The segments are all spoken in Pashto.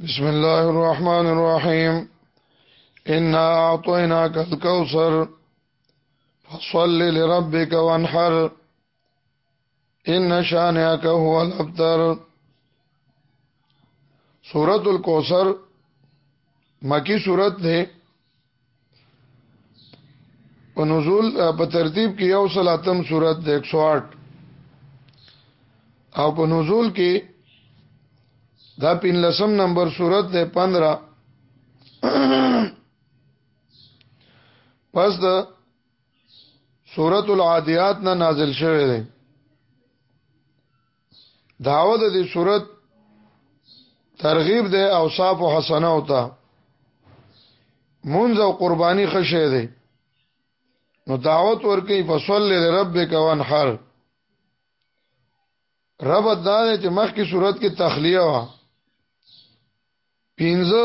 بسم الله الرحمن الرحيم إنا أعطيناك الكوثر فصل لربك وانحر إن شانئك هو الأبتر سورة الكوثر مکی صورت ده په نزول په ترتیب کې یو سلاتم صورت د 108 او په نزول کې دا پین لسم نمبر صورت د 15 پس د سورۃ العادیات نه نازل شوه دی داوه د دې صورت ترغیب ده اوصاف حسنه او ته منځ او قرباني خشه ده نو دعوت ورکې فصل لربک وانحر رب دا چې مخکې صورت کې تخلیه وا پینځه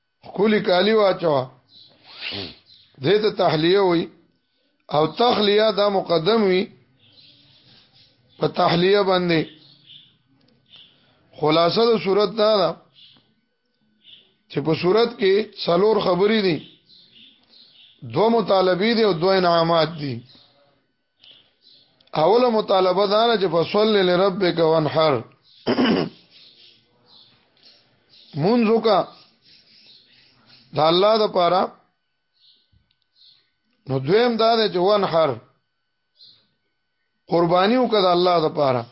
خولي کالی واچوا دې ته تحلیه وي او تخلیه دا مقدم وي په تحلیه باندې خلاصه د صورت دا ده چې په صورت کې څلور خبرې دي دو مطالبه دي او دو انعامات دي اوله مطالبه دا نه چې فصل لربک وانحر منځ وکا د الله د پاره نو دویم دا دی چې وانحر قرباني وکړه د الله د پاره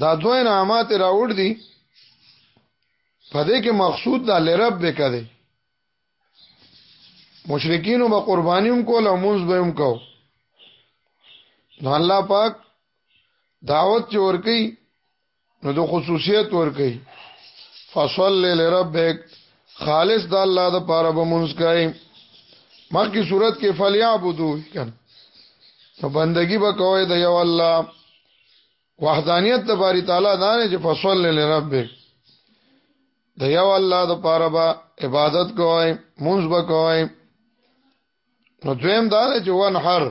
دا دوه انعامات راوړ دي په دې کې مقصود د لرب وکړي مشرکینو به قربانی هم کول او مونږ به هم کو نو الله پاک دعوت چې ورکی نو د خصوصیت ورکی فصل لربک خالص د الله د پاره به مونږ کوي مخکې صورت کې فلیعبدو کن نو بندگی به کوي د یو الله وحدانیت د باری تعالی دا نه چې فصل لربک د یو الله د پاره به عبادت کوی مونږ به کوی نو دویم دا نه چې ونحر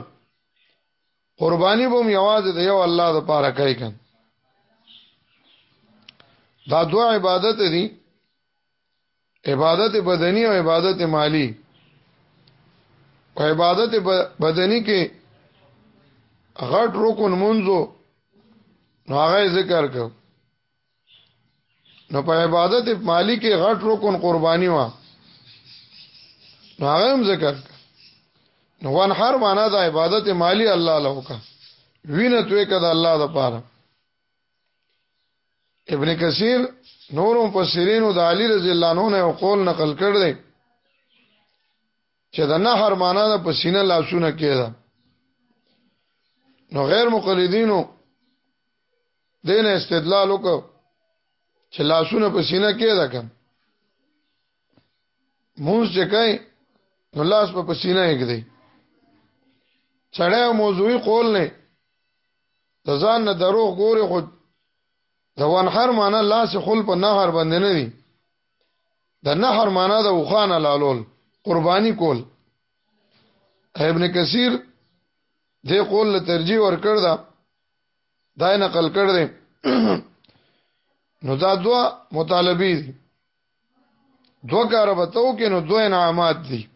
قربانی به یواز د یو الله د پاره کوي کن دا دوه عبادت دي عبادت بدنی او عبادت مالی په عبادت بدنی کې غټ رکن منځو هغه ذکر کو نو په عبادت مالی کې غټ رکن قرباني وا هغه هم ذکر نو وان هر معنا د عبادت مالی الله له کا وینه توې کده الله د پاره ابن کثیر نور مفسرین او د علی رضی الله عنه نه قول نقل کړ دی چې د نهر معنا د پسینه لاسونه کېده نو غیر مقلدینو دین استدلال وکړ چې لاسونه پسینه کېده کم مونږ چې کای نو لاس په پسینه یې کړی چړې موضوعي قول نه د ځان نه دروغ ګوري خو د ونحر معنا لاس خل په نهر باندې نه دي د نهر معنا د وخانه لالول قرباني کول ابن کثیر دې قول له ترجیح ورکړ دا دای نقل کړ دې نو دا دوا مطالبه دي دو کار به تو کې نو دوه انعامات دي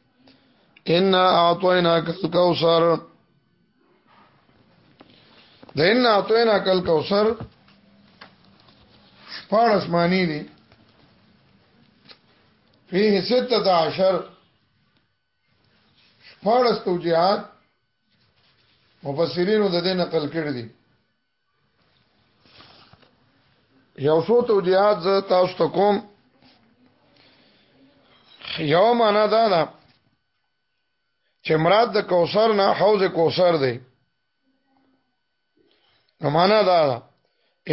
ان اعطینا کل کوثر د ان اعطینا کل کوثر شپږ اسماني دي فيه 16 شپږ توجيهات مفسرینو د دې نقل کړی دي یو څو توجیهات زه تاسو ته کوم یو معنا دا ده چې مراد د کوثر نه حوض کوثر دی نو معنا دا ده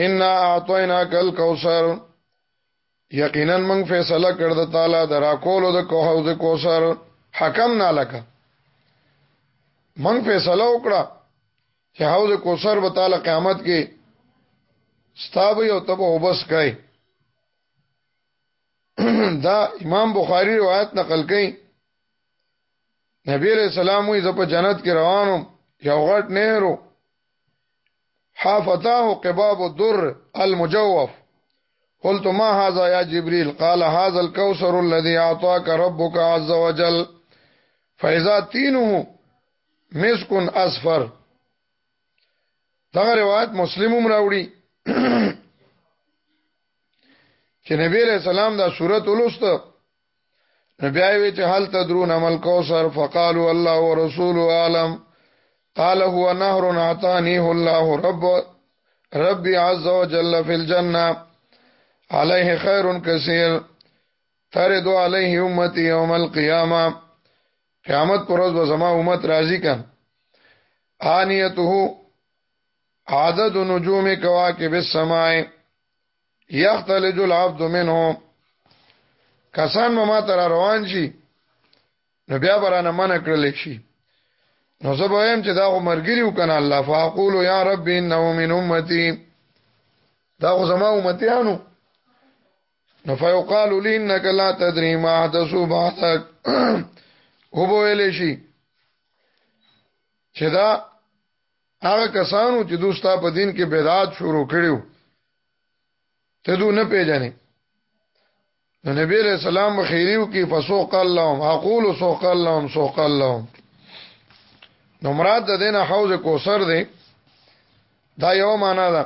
ان اعطینا کل کوثر یقینا موږ فیصله کړ د تعالی درا کولو د حوض کوثر حکم نه لکه موږ فیصله وکړه چې حوض کوثر به تعالی قیامت کې ستاب یو تب وبس کای دا امام بخاری روایت نقل کړي نبی علیہ السلام وی زپ جنت کې روانم یو غټ نهرو حافتاه قباب الدر المجوف قلت ما هذا يا جبريل قال هذا الكوثر الذي اعطاك ربك عز وجل فاذا تينه مسکن اصفر دا روایت مسلم هم راوړي چې نبی علیہ السلام دا صورت ولوست نو بیا وی چې هل تدرون عمل کوثر فقالوا الله ورسوله عالم قال هو نهر عطانيه الله رب ربي عز وجل في الجنه عليه خير كثير ترد عليه امتي يوم القيامه قیامت پر ورځ به زما امت راضی کم آنیته عدد نجوم کواکب السماء یختلج العبد منه کسان ما تر روان شي نو بیا برانه من کړل شي نو زه به هم چې دا خو مرګري وکنه الله فاقول یا رب انه من امتی دا خو زما امتیانو فیقال لینک لا تدری ما حدثو بعدک هو ویل شي چې دا هغه کسانو چې دوستا په دین کې بدعات شروع کړیو ته دو نه پیژنې نو نبی علیہ السلام خیریو کې فسوق اللهم اقول سوق اللهم سوق اللهم نو مراد د دینه حوض کوثر دی دا یو معنا ده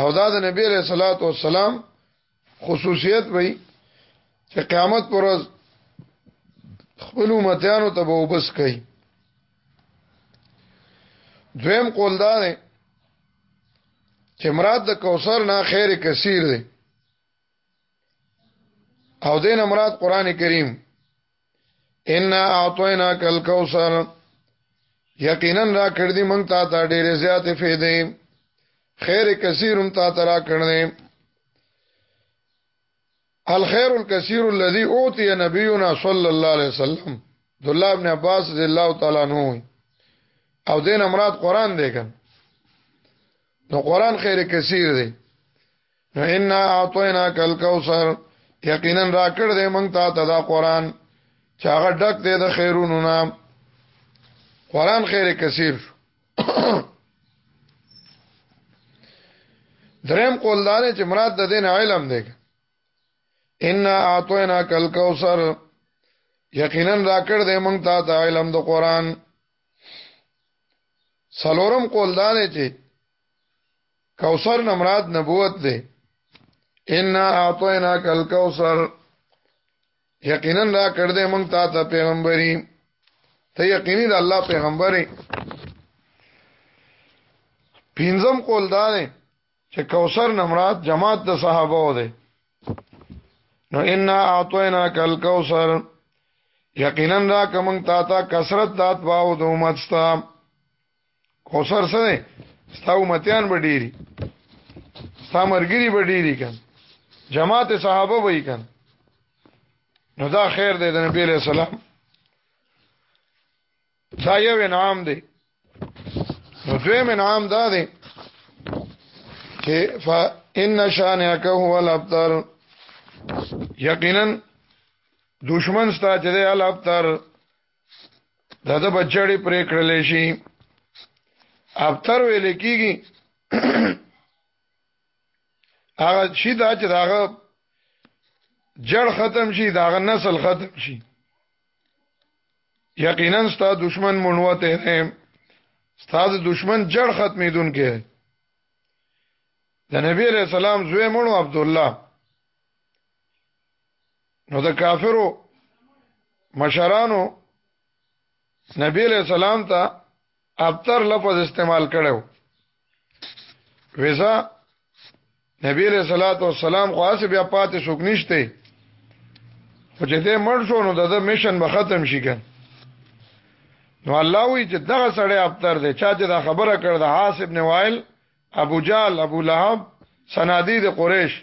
او دا د نبی علیہ الصلوۃ والسلام خصوصیت وي چې قیامت پر ورځ خپل امتیانو ته به وبس کوي دویم قول دا دی چې مراد د کوثر نه خیر کثیر دی او دین مراد قران کریم ان اعطینا کل کوثر یقینا را کړ دې مونږ ته تا ډېر زیات فیدې خیر کثیرم تا ترا کړ دې الخير الكثير الذي اوتي نبينا صلى الله عليه وسلم عبد الله ابن عباس رضی الله تعالی عنہ او دین مراد قران دی کنه نو قران خیر کثیر دی نو ان اعطینا کل کوثر یقینا راکړ دې مونږ ته ته دا قران چې هغه ډک دې د خیرونو نام قران خیر کثیر دریم قول دار چې مراد د دین علم دی ان اعطینا کل کوثر یقینا راکړ دې مونږ ته د علم د قران سلورم قول دار چې کوثر نه مراد نبوت دی ان اعطینا کل کوثر یقینا را کړ دې مونږ ته ته پیغمبري ته یقیني د الله پیغمبري پینځم قول دا دی چې کوثر نه مراد جماعت د صحابه و دی نو ان اعطینا کل کوثر یقینا را کوم تا تا کثرت دات باو د امت ستا کوثر سره ستا امتیان به ډیری ستا مرګری به ډیری کن جماعت صحابه به کن نو دا خیر دی د نبی له سلام دا یو انعام دی نو دویم انعام دا دی چې فإن شانئک هو الابتر یقینا دشمن ستا چې دی الابتر دا د بچړې پرې کړل شي ابتر ویل کیږي هغه شي دا چې داغه جړ ختم شي داغه نسل ختم شي یقینا ستا دشمن مونوته دی ستا د دشمن جړ ختمېدون کې د نبی رسول الله زوی مونو عبد الله نو د کافرو مشرانو نبی علیہ السلام ته ابتر لفظ استعمال کړو ویزا نبی علیہ الصلوۃ والسلام خو اس بیا پاتې شوک نشته خو چې دې مړ شو نو د میشن به ختم شي کن نو الله وی چې دغه سړی ابتر دی چا چې دا خبره کړ د حاسب ابن وائل ابو جال ابو لهب سنادید قریش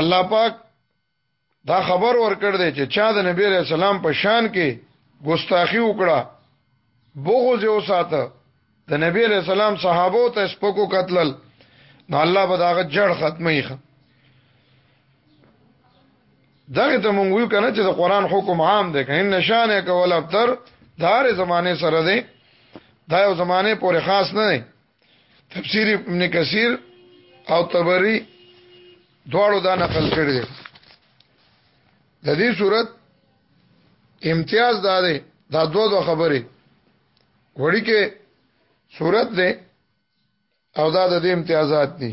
الله پاک دا خبر ورکړ دی چې چا د نبی رسول سلام په شان کې ګستاخی وکړه بغض یې وساته د نبی رسول سلام صحابو ته سپکو قتلل نو الله به داغه جړ ختمي ښه دغه ته مونږ وی کنه چې د قران حکم عام دی کین نشانه کول ابتر دار زمانه سره دی دا یو زمانه پورې خاص نه دی تفسیر ابن کثیر او طبری دواړو دا نقل کړی دی د دې صورت امتیاز دا دی دا دوه دوه خبرې وړي کې صورت دی او دا د دې امتیازات دي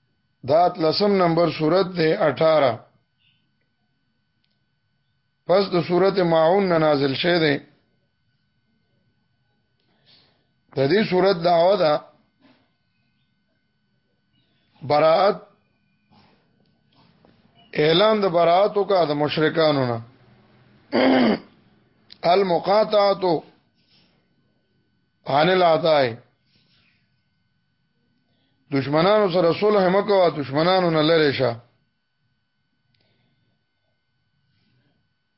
دا لسم نمبر صورت ده 18 پس د صورت معون نه نازل شه ده د دې صورت دعوه ده براءت اعلان د براءت او کا د مشرکانو نه المقاطعه عن العطاء دشمنانو سره صلح مکوه دشمنانو نه لری شه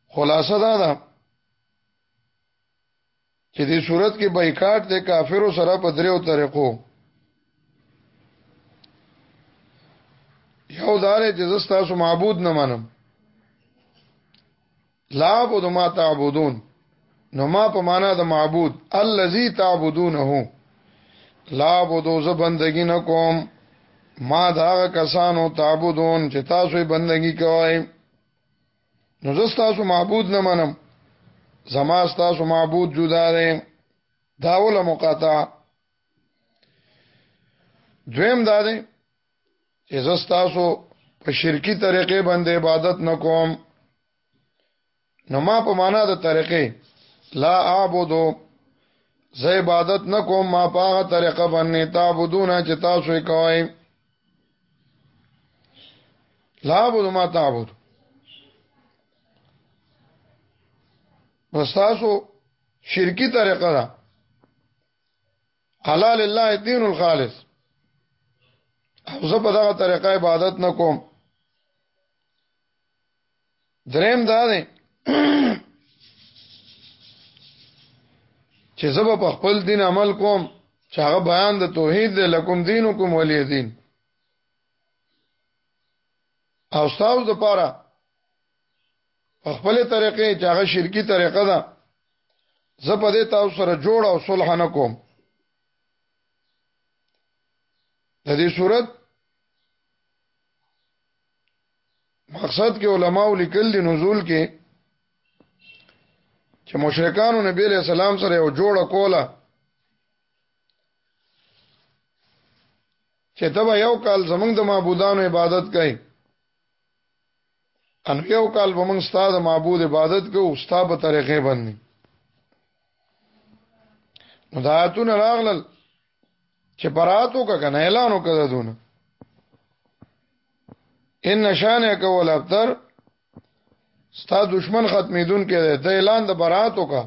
خلاصه دا ده چې دې صورت کې بایکاټ د کافرو سره په دریو طریقو یو دار چې زستا سو معبود نه منم لا عبد ما تعبدون نو ما په معنا د معبود الذي تعبدونه لا عبد ز بندگی نه کوم ما دا کسانو تعبدون چې تاسو بندگی کوئ نو زه تاسو معبود نه منم زما تاسو معبود جدا دی داول مقاطع دویم دا دی چې زستاسو په شرکی طریقې باندې عبادت نکوم نو ما په معنا د طریقې لا اعبدو زه عبادت نکوم ما په هغه طریقه باندې تعبدون چې تاسو یې کوئ لا اعبدو ما تعبدو نو تاسو شرکی طریقه ده الا لله الدين الخالص او زه په دغه طریقه عبادت نه کوم دریم دا دی چې زه په خپل دین عمل کوم چې هغه بیان د توحید دی لکم دینکم ولی دین او تاسو لپاره په خپل طریقې چې هغه شرکی طریقه ده زه په دې تاسو سره جوړ او صلح نه کوم د دې صورت مقصد کې علماو لیکل دي نزول کې چې مشرکانو نبی له سلام سره یو جوړه کوله چې تبا یو کال زمنګ د معبودانو عبادت کوي ان یو کال به موږ ستاد معبود عبادت کو ستا په طریقې باندې نو دا آیتونه راغلل چې براتو کا کنه اعلان وکړه دونه ان نشانه کول ابتر ستا دشمن ختمیدون کې ده ته اعلان د براتو کا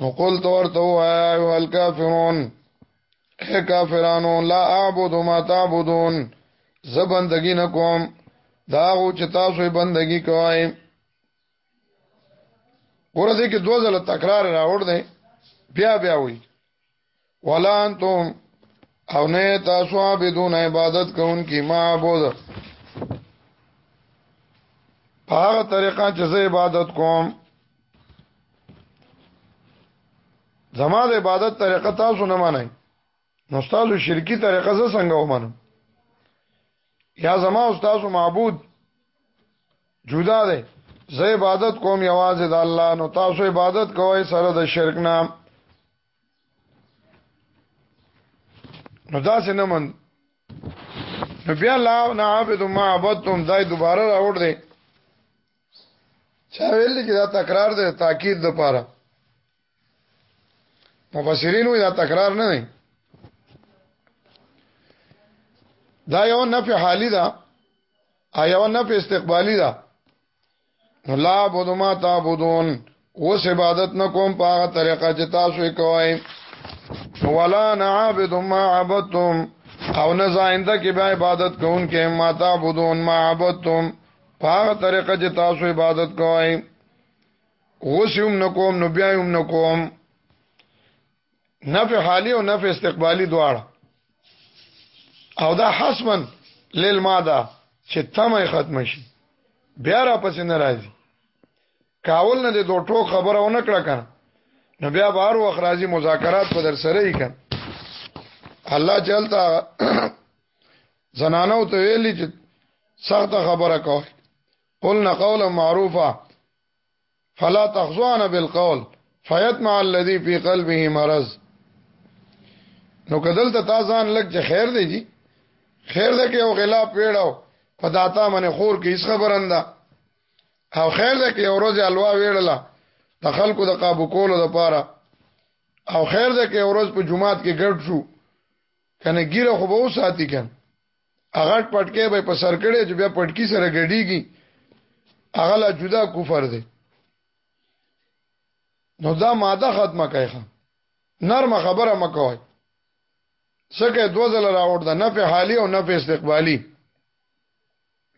نو قول تو ورته وایا ایو الکافرون اے کافرانو لا اعبد ما تعبدون زه بندگی نه کوم دا غو چې تاسو بندگی کوئ ورته کې دوه ځله تکرار راوړ دی بیا بیا وی ولا انتم او نه تاسو عبادتون عبادت کوونکی معبود په هغه طریقه چې زه عبادت کوم زما د عبادت طریقه تاسو نه منئ نو تاسو شرکی طریقه زه څنګه ومنم یا زما او تاسو معبود جدا دی زه عبادت کوم یوازې د الله نو تاسو عبادت کوئ سره د شرک نام نو دا څه نه من نو بیا لا نه عبد ما عبدتم دای دوباره راوړ دی چا ویل چې دا تکرار دی تاکید د پاره مفسرین وی دا تکرار نه دی دا یو نفع حالی ده ایو نفع استقبالی ده لا عبد ما تعبدون اوس عبادت نکوم په هغه طریقه چې تاسو یې کوئ ولا نعبد ما عبدتم او نه زاینده کې به عبادت کوونکې ما تعبدون ما عبدتم په هغه طریقه چې تاسو عبادت کوئ اوس هم نکوم نو بیا هم نکوم نفع حالی او نفع استقبالی دواړه او دا حسما للماده چې تمه ختم شي بیا را پسې ناراضي کاول نه د دوه ټوک خبره ونه کړه کنه نو بیا بهر وخت راځي مذاکرات په در سره یې کنه الله چلتا زنانو ته ویلي چې سخت خبره کوي قلنا قولا معروفا فلا تخزوان بالقول فیتمع الذی فی قلبه مرض نو کدل ته تاسان لګ چې خیر دی جی خیر ده کې او غلاف ویړاو په داتا منه خور کې هیڅ خبرنده او خیر ده کې اورځ الوا ویړله د خلکو د قابو کولو لپاره او خیر ده کې اورځ په جمعات کې ګډ شو کنه ګیره خو به وساتي کنه هغه پټکې به په سر کړي چې بیا پټکی سره ګډيږي هغه لا جدا کفر دی نو دا ماده ختمه کوي نرمه خبره مکوئ سکه دو ځله راوړ ده نه په حالي او نه په استقبالي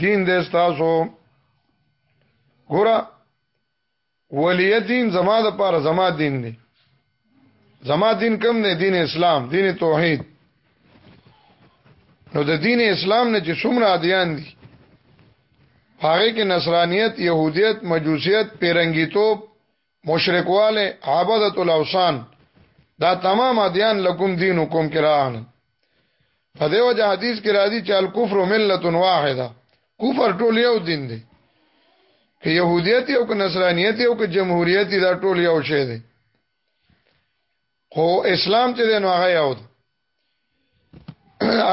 دین دې تاسو ګورا ولی دین زما د پاره زما دین دی زما دین کم دی دین اسلام دین توحید نو د دین اسلام نه چې څومره ادیان دي هغه کې نصرانیت يهودیت مجوسیت پیرنګیتوب مشرکواله عبادت الاوثان دا تمام ادیان لکم دینکم کران په دیو جه حدیث کې راځي چې الکفر ملت واحده کفر ټول یو دین دی که يهودیت او که نصرانیت او که جمهوریت دا ټول یو شی دی خو اسلام چې دین هغه یو دی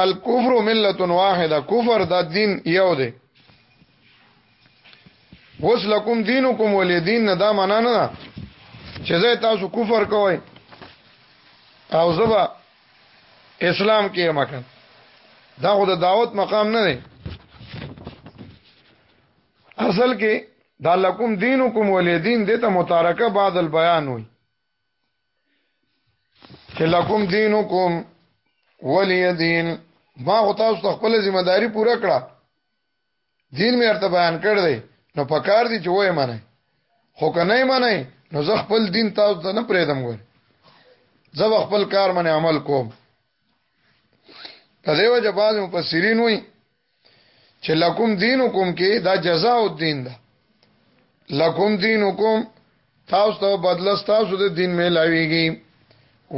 الکفر ملت واحده کفر د دین یو دی وس لکم دینکم ولی دین نه دا معنا نه ده چې زه تاسو کفر کوئ او زبا اسلام کې مکه دا خو د دعوت مقام نه دی اصل کې دا لکم دینکم ولی دین دته متارکه بعد البیان وي چې لکم دینکم ولی دین ما خو تاسو ته خپل ذمہ داری پوره کړه دین مې ارته بیان کړ دی نو پکار دی چې وای منه خو که نه منه نو زه خپل دین تاسو ته نه پرېدم ګور زه خپل کار باندې عمل کوم په دیو جباز مفسرین وای چې لکم دینکم کې دا جزاء الدین ده لکم دینکم تاسو ته بدل تاسو د دین ملاویږي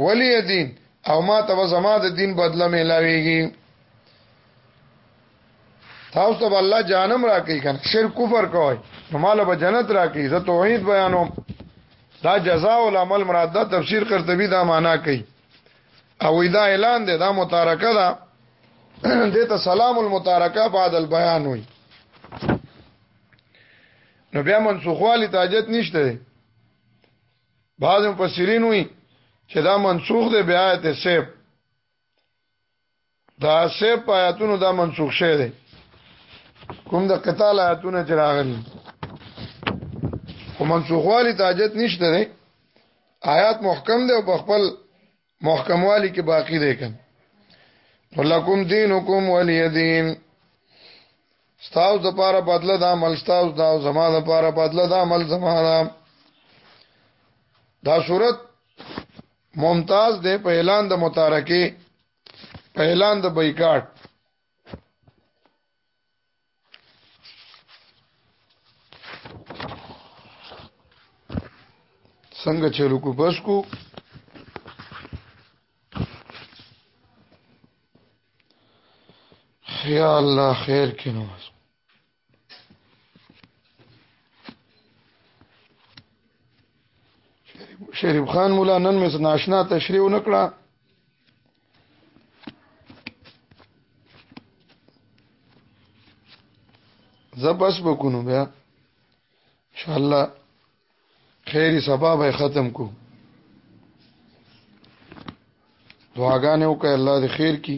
ولی دین او ما ته زما د دین بدل ملاویږي تاسو ته الله جانم راکې کنه شرک کفر کوي نو مال به جنت راکې زه توحید بیانوم دا جزاء العمل مراد دا تفسیر قرطبی دا معنا کوي او دا اعلان دی دا متارکه ده دې ته سلام المتارکه بعد البيان وي نو بیا منسوخوالی تاجت نشته بعض مفسرین وي چې دا منسوخ دی بیا ته سیب دا سه پایتونو دا منسوخ شه دي کوم د قتال آیاتونه چې راغلي کوم منسوخوالي تاجت نشته دي آیات محکم دي او په خپل محکموالي کې باقی دي کن ولکم دینکم ولی دین ستاو د پاره بدله د عمل ستاو د زما د پاره بدله د عمل زما دا صورت ممتاز دی په اعلان د متارکه په اعلان د بایکاټ څنګه چې رکو بس کو یا الله خیر کینو شریف خان مولا نن مې ناشنا تشریح نکړه زبس بکونو بیا ان شاء الله خیری سبا به ختم کو دعاګانې وکړه الله دې خیر کی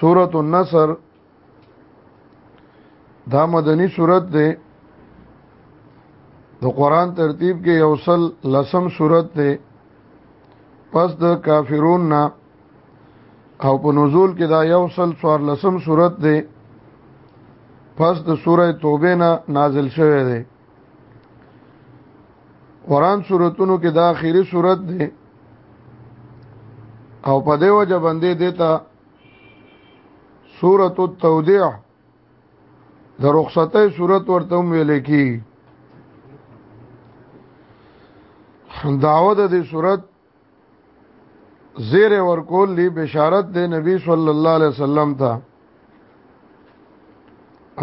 سورۃ النصر دا مدنی سورۃ ده د قران ترتیب کې یو سل لسم سورۃ ده پس د کافرون نه او په نزول کې دا یو سل څوار لسم سورت دی پس د سوره توبه نه نازل شوه دی قران سورتونو کې دا اخیری سورت دی او په دې وجه باندې دیتا سورۃ التودیع د رخصتې سورۃ ورته ویل کی داوود دې سورۃ زیر ورکول لی بشارت دې نبی صلی الله علیه وسلم ته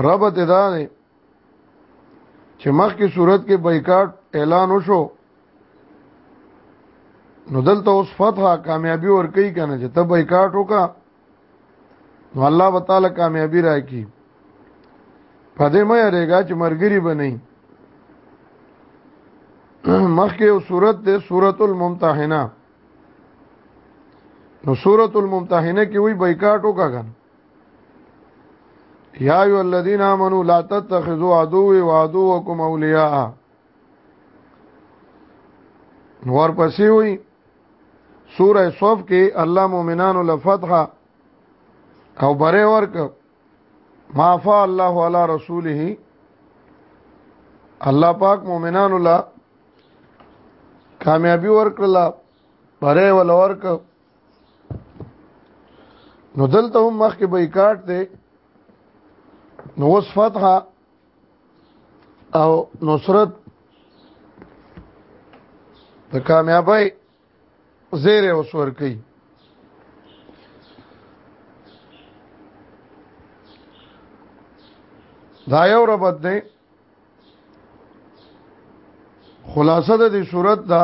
رب ته دا چې مخکې صورت کې بایکاټ اعلان وشو نو دلته اوس فتح کامیابی ورکړي کنه چې ته بایکاټ وکا نو الله تعالی کامیابی راکړي په دې مې رېګا چې مرګري بنئ مخکې او صورت ده سورۃ الممتحنه نو سورۃ الممتحنه کې وی بایکاټ وکا کنه یا ایو الذین آمنو لا تتخذوا عدوی و عدوکم اولیاء نور پسې وي سوره صف کې الله مؤمنانو لفتح او بره ورک ما فا الله علی رسوله الله پاک مؤمنانو لا کامیابی ورکړه بره ول ورک نو دلته هم مخکې بایکاټ دی نو اوس فتح او نصرت د کامیابی زیره اوس ور کوي دا یو ربط دی خلاصه د دې صورت دا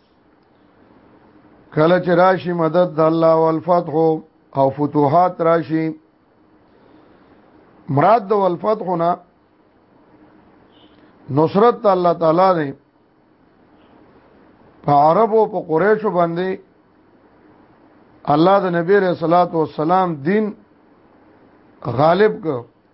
کله چې راشي مدد د الله او الفتح او فتوحات راشي مراد د الفتح نه نصرت د الله تعالی دی په عربو په قریشو باندې الله د نبی رسول الله والسلام دین غالب کو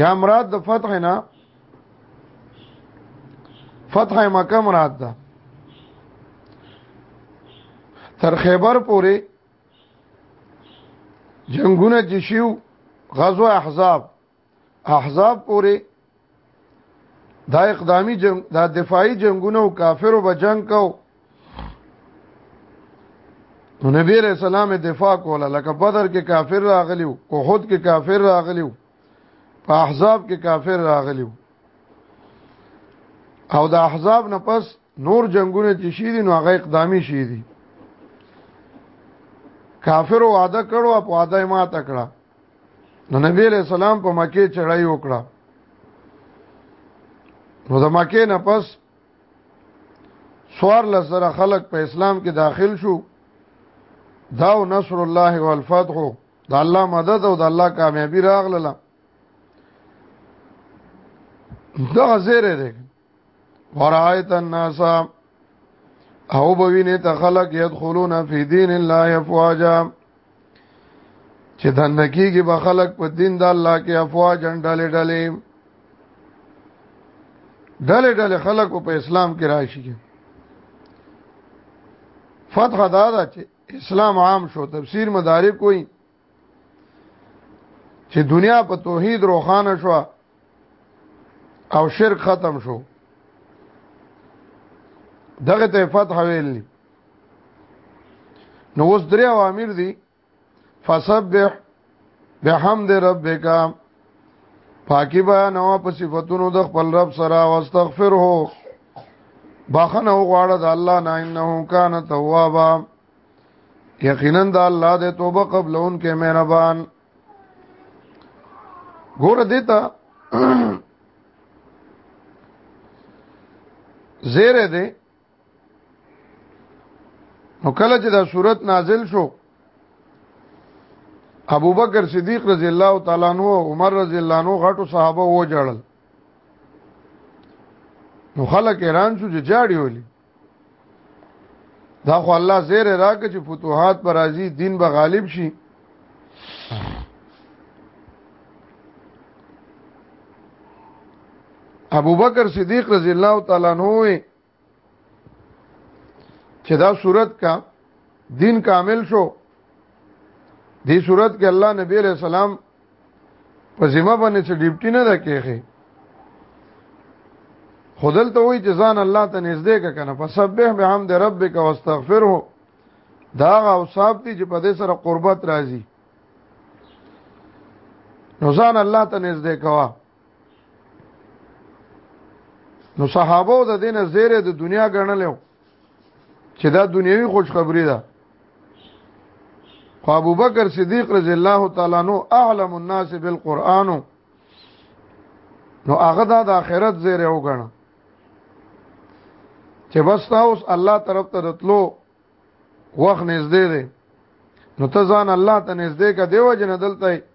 یا مراد د فتح نه فتح مکه مراد ده تر خیبر پورې جنگونه چې شیو غزوه احزاب احزاب پورې دا اقدامی جنگ دا دفاعی جنگونه او کافرو به جنگ کو نو نبی رسول الله دفاع کوله لکه بدر کې کافر راغلیو احد کې کافر راغلیو په احزاب کې کافر راغلیو او د احزاب نه پس نور جنگونه چې شي دي نو هغه اقدامي شي دي کافر وعده کړو په وعده ما تکړه نو نبی له سلام په مکه چړای وکړه نو د مکه نه پس سوار لزره خلق په اسلام کې داخل شو داو نصر الله والفتح د الله مدد او د الله کامیابی راغله دا زیره ده ورایت الناس او بوینه ته خلق يدخلون فی دین الله افواجا چې دنکی کې به خلق په دین د الله کې افواج ډلې ډلې ډلې ډلې خلق په اسلام کې راشي فتح دا ده چې اسلام عام شو تفسیر مدارک کوئی چې دنیا په توحید روخانه شو او شرک ختم شو دغه ته فتح ویل نو اوس درې اوامر دي فسبح بحمد ربک پاکی بیان او په صفاتونو د خپل رب سره واستغفره بخنه غواړه د الله نه انه کان توابا یقینا د الله د توبه قبلون کې مهربان ګور دیتا زیره دی نو کله چې دا صورت نازل شو ابو بکر صدیق رضی الله تعالی عنہ او عمر رضی الله عنہ غټو صحابه و جړل نو خلک ایران شو چې جاړي ولي دا خو الله زیر راک چې فتوحات پر راځي دین به غالب شي ابو بکر صدیق رضی الله تعالی عنہ چې دا صورت کا دین کامل شو دې صورت کې الله نبی علیہ السلام په ذمہ باندې چې ډیپټي نه ده کېږي خودل ته وای چې ځان الله ته نږدې کا کنه فسبح بحمد ربک واستغفره دا او صاحب دي چې په دې سره قربت راځي نو ځان الله ته نږدې کوا نو صحابه د دینه زیره د دنیا ګڼلو چې دا دنیوي خوشخبری ده خو ابو بکر صدیق رضی الله تعالی نو اعلم الناس بالقران نو هغه د آخرت زیره وګڼه چې بس تاسو الله طرف ته راتلو وخت نږدې دی نو ته ځان الله ته نږدې کا دیو جن دلته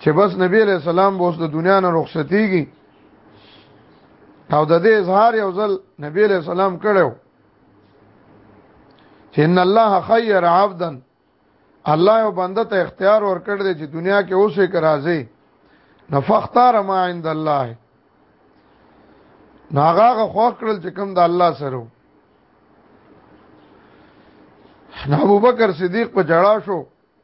چې بس نبی علیہ السلام اوس د دنیا نه رخصتيږي او د دې اظهار یو ځل نبی علیہ السلام کړو چې ان الله خیر عبدا الله یو بنده ته اختیار ورکړ دی چې دنیا کې اوسې کرازي نفختار ما عند الله ناغه خو کړل چې کوم د الله سره نو ابو بکر صدیق په جړا شو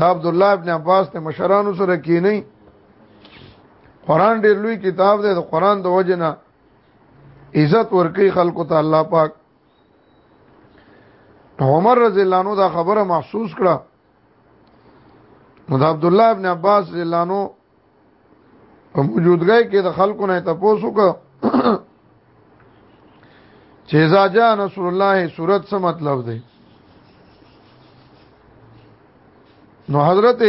دا عبد الله ابن عباس ته مشرانو سره کینی قران ډیر لوی کتاب دی د قران د وجنه عزت ورکی خلکو ته الله پاک عمر رضی الله عنه دا خبره محسوس کړه نو د عبد الله ابن عباس رضی الله عنه په موجودګۍ کې د خلکو نه تاسو کو چې اذا جاء نصر الله صورت څه مطلب دی نو حضرت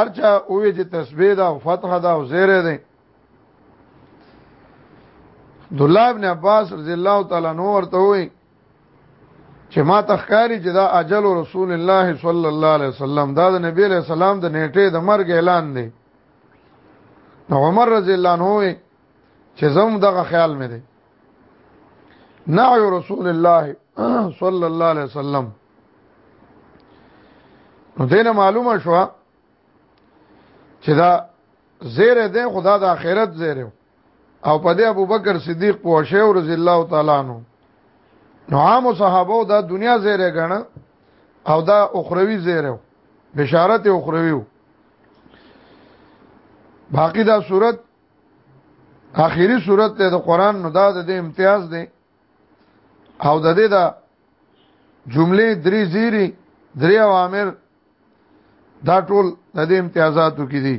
ارچا اوې چې تسبیح دا او فتح دا او زیره دی عبد الله ابن عباس رضی الله تعالی نو ورته وایي چې ما تخکاری چې دا اجل رسول الله صلی الله علیه وسلم دا د نبی علیہ السلام د نیټه د مرګ اعلان دی نو عمر رضی الله عنه وی چې زم دغه خیال مې دی نعی رسول الله صلی الله علیه وسلم نو دینه معلومه شو چې دا زیره ده خدا د آخرت زیره او په دې ابو بکر صدیق په شه او رضی الله تعالی عنہ نو عام صحابه دا دنیا زیره غنه او دا اخروی زیره بشارت اخروی باقی دا صورت اخیری صورت ته د قران نو دا د امتیاز دی او د دې دا جملې درې زیری درې اوامر دا ټول د دې امتیازاتو کې دي